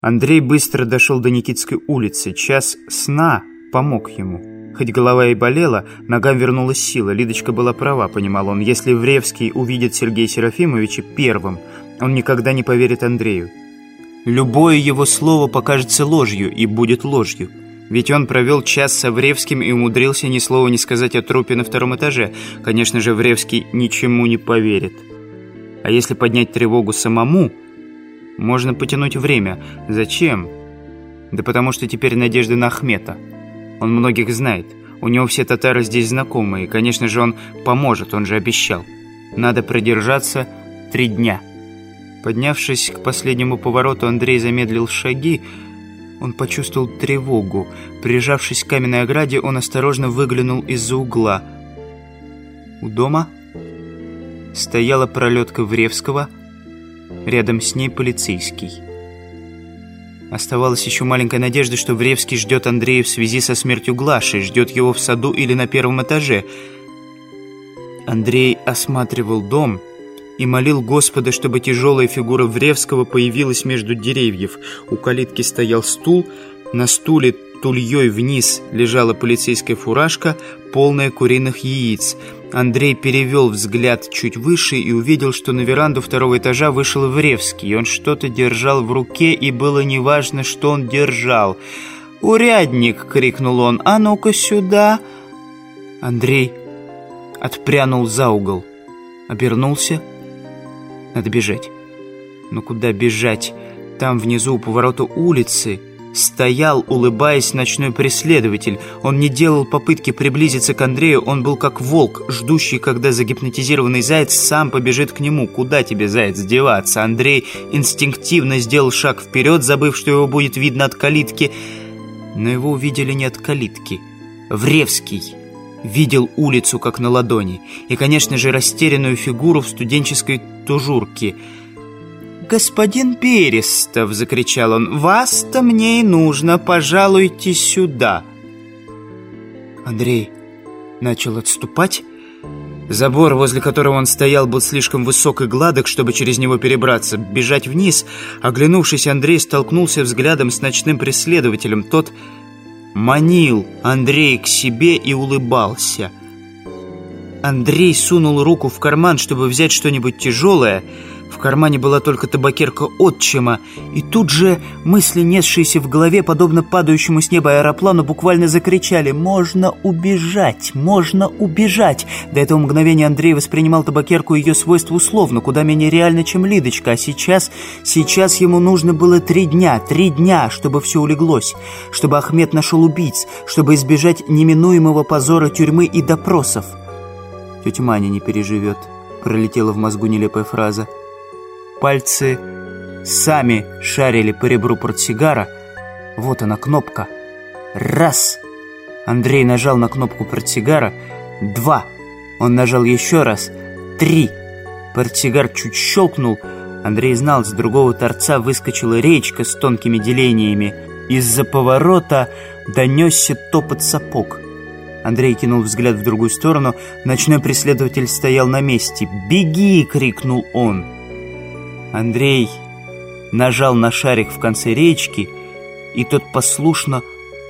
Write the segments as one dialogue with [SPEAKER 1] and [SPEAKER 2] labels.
[SPEAKER 1] Андрей быстро дошел до Никитской улицы. Час сна помог ему. Хоть голова и болела, ногам вернулась сила. Лидочка была права, понимал он. Если Вревский увидит Сергея Серафимовича первым, он никогда не поверит Андрею. Любое его слово покажется ложью и будет ложью. Ведь он провел час с Вревским и умудрился ни слова не сказать о трупе на втором этаже. Конечно же, Вревский ничему не поверит. А если поднять тревогу самому, можно потянуть время. Зачем? Да потому что теперь надежда на Ахмета. Он многих знает. У него все татары здесь знакомые. Конечно же, он поможет, он же обещал. Надо продержаться три дня. Поднявшись к последнему повороту, Андрей замедлил шаги. Он почувствовал тревогу. Прижавшись к каменной ограде, он осторожно выглянул из-за угла. У дома стояла пролетка Вревского, рядом с ней полицейский. Оставалась еще маленькая надежда, что Вревский ждет Андрея в связи со смертью Глаши, ждет его в саду или на первом этаже. Андрей осматривал дом и молил Господа, чтобы тяжелая фигура Вревского появилась между деревьев. У калитки стоял стул, на стуле тульей вниз лежала полицейская фуражка, полная куриных яиц. Андрей перевел взгляд чуть выше и увидел, что на веранду второго этажа вышел Вревский. Он что-то держал в руке, и было неважно, что он держал. «Урядник!» — крикнул он. «А ну-ка сюда!» Андрей отпрянул за угол, обернулся — надо бежать. Но куда бежать? Там внизу у поворота улицы стоял, улыбаясь, ночной преследователь. Он не делал попытки приблизиться к Андрею, он был как волк, ждущий, когда загипнотизированный заяц сам побежит к нему. Куда тебе, заяц, деваться? Андрей инстинктивно сделал шаг вперед, забыв, что его будет видно от калитки. Но его увидели не от калитки. Вревский видел улицу как на ладони и, конечно же, растерянную фигуру в студенческой тужурке. «Господин Перестов!» — закричал он. «Вас-то мне и нужно! Пожалуйте сюда!» Андрей начал отступать. Забор, возле которого он стоял, был слишком высок и гладок, чтобы через него перебраться. Бежать вниз. Оглянувшись, Андрей столкнулся взглядом с ночным преследователем. Тот манил Андрей к себе и улыбался. Андрей сунул руку в карман, чтобы взять что-нибудь тяжелое, в кармане была только табакерка отчима, и тут же мысли, несшиеся в голове, подобно падающему с неба аэроплану, буквально закричали «Можно убежать! Можно убежать!» До этого мгновения Андрей воспринимал табакерку и ее свойства условно, куда менее реально, чем Лидочка, а сейчас, сейчас ему нужно было три дня, три дня, чтобы все улеглось, чтобы Ахмед нашел убийц, чтобы избежать неминуемого позора тюрьмы и допросов. «Тетя Маня не переживет», — пролетела в мозгу нелепая фраза. Пальцы сами шарили по ребру портсигара. Вот она, кнопка. Раз. Андрей нажал на кнопку портсигара. Два. Он нажал еще раз. Три. Портсигар чуть щелкнул. Андрей знал, с другого торца выскочила речка с тонкими делениями. Из-за поворота донесся топот сапог. Андрей кинул взгляд в другую сторону. Ночной преследователь стоял на месте. «Беги!» — крикнул он. Андрей нажал на шарик в конце речки, и тот послушно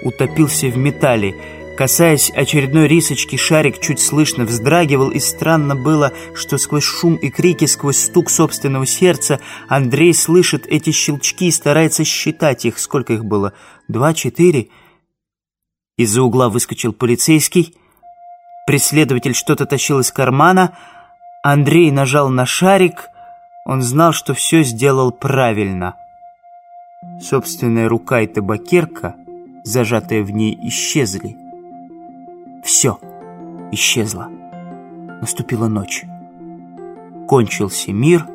[SPEAKER 1] утопился в металле. Касаясь очередной рисочки, шарик чуть слышно вздрагивал, и странно было, что сквозь шум и крики, сквозь стук собственного сердца Андрей слышит эти щелчки и старается считать их. Сколько их было? Два, четыре? Из-за угла выскочил полицейский. Преследователь что-то тащил из кармана. Андрей нажал на шарик — он знал, что все сделал правильно. Собственная рука и табакерка, зажатые в ней, исчезли. Все исчезло. Наступила ночь. Кончился мир,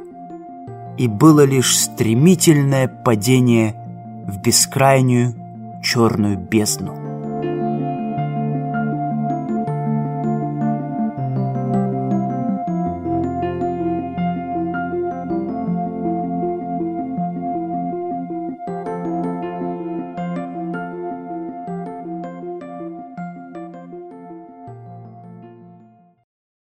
[SPEAKER 1] и было лишь стремительное падение в бескрайнюю черную бездну.